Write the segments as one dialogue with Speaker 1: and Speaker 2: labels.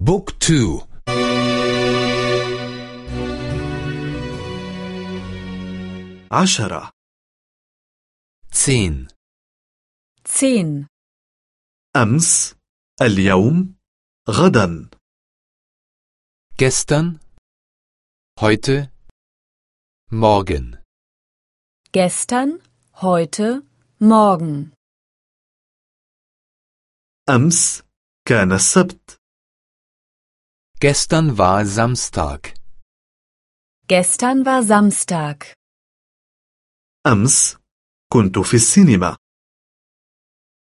Speaker 1: بوك تو.
Speaker 2: عشرة.
Speaker 1: تين
Speaker 3: تين
Speaker 2: أمس اليوم غدا.
Speaker 1: Gestern. Heute. Morgen.
Speaker 3: Gestern heute morgen.
Speaker 2: أمس كان السبت.
Speaker 1: gestern war Samstag
Speaker 3: Gestern war Samstag.
Speaker 2: أمس كنت في السينما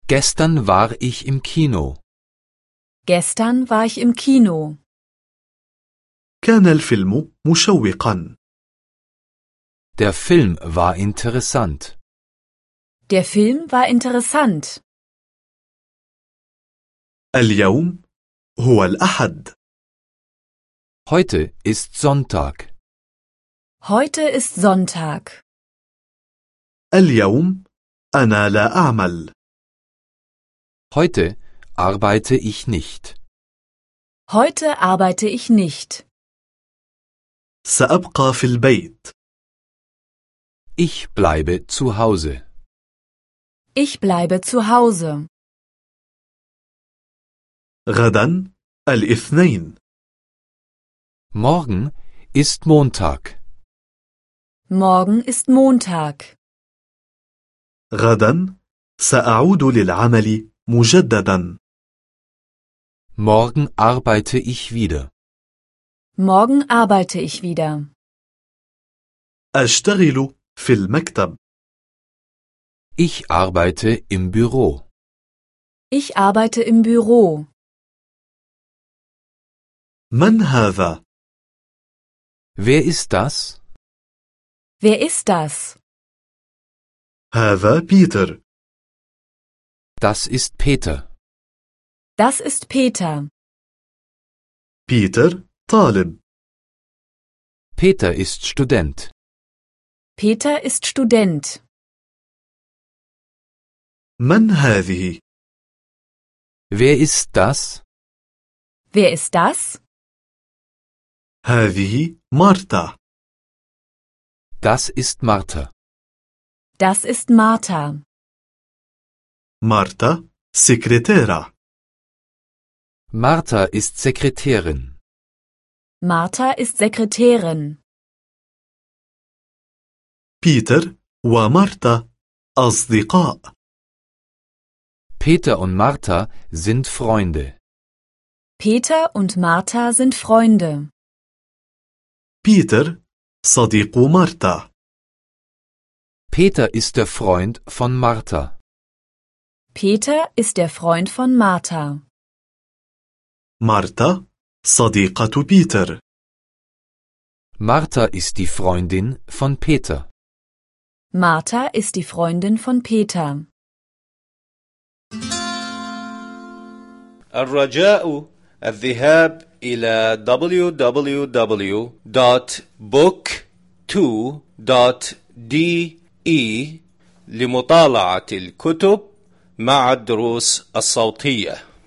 Speaker 1: gestern war ich im Kino
Speaker 3: Gestern war ich im Kino.
Speaker 2: كان الفيلم مشوقا
Speaker 1: der Film war interessant
Speaker 3: Der Film war interessant.
Speaker 2: اليوم هو الأحد
Speaker 1: heute ist Sonntag
Speaker 3: Heute ist Sonntag.
Speaker 2: اليوم أنا لا أعمل
Speaker 1: heute arbeite ich nicht
Speaker 3: Heute arbeite ich nicht.
Speaker 2: سأبقى في البيت
Speaker 1: ich bleibe zu Hause
Speaker 3: Ich bleibe zu Hause.
Speaker 2: غدا الاثنين
Speaker 1: morgen ist Montag
Speaker 3: Morgen ist Montag.
Speaker 2: غدا سأعود للعمل مجددا
Speaker 1: morgen arbeite ich wieder
Speaker 3: Morgen arbeite ich wieder.
Speaker 2: أشتغل في المكتب
Speaker 1: ich arbeite im Büro
Speaker 3: Ich arbeite im Büro.
Speaker 2: من هذا؟
Speaker 1: wer ist das
Speaker 3: Wer ist das?
Speaker 2: هذا بيتر
Speaker 1: das ist Peter
Speaker 3: Das ist Peter.
Speaker 2: بيتر طالب
Speaker 1: Peter ist Student
Speaker 3: Peter ist Student.
Speaker 2: من هذه؟
Speaker 1: wer ist das
Speaker 3: Wer ist das?
Speaker 2: هذه مارتا
Speaker 1: das ist Martha
Speaker 3: Das ist Martha.
Speaker 2: مارتا سكرتيرة
Speaker 1: Martha ist Sekretärin
Speaker 3: Martha ist Sekretärin.
Speaker 2: بيتر ومارتا أصدقاء
Speaker 1: Peter und Martha sind Freunde
Speaker 3: Peter und Martha sind Freunde.
Speaker 2: بيتر صديق مارتا
Speaker 1: Peter ist der Freund von Martha
Speaker 3: Peter ist der Freund von Martha.
Speaker 2: مارتا صديقة بيتر
Speaker 1: Martha ist die Freundin von Peter
Speaker 3: Martha ist die Freundin von Peter.
Speaker 4: الرجاء الذهاب إلى www.book2.de لمطالعة الكتب مع الدروس الصوتية.